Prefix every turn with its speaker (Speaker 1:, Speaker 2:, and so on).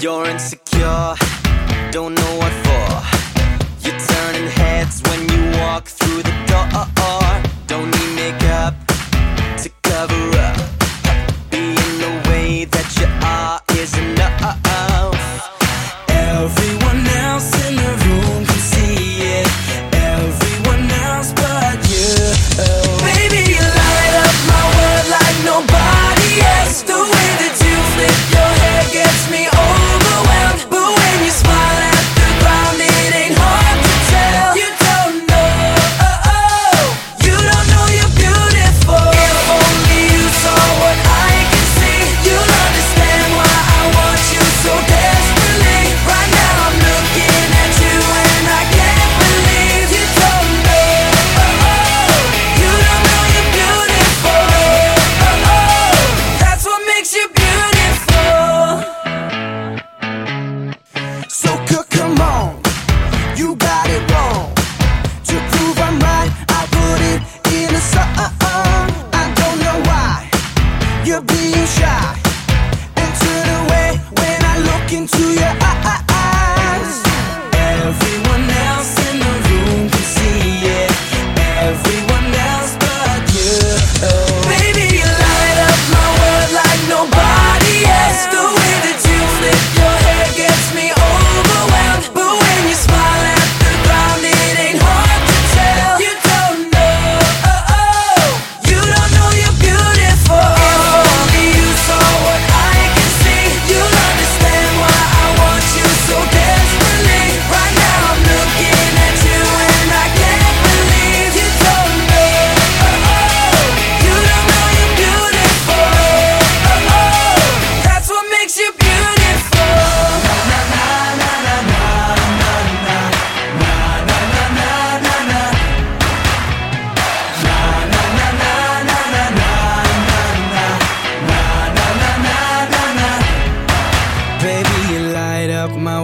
Speaker 1: You're insecure, don't know what for. You're turning heads when you into your eyes.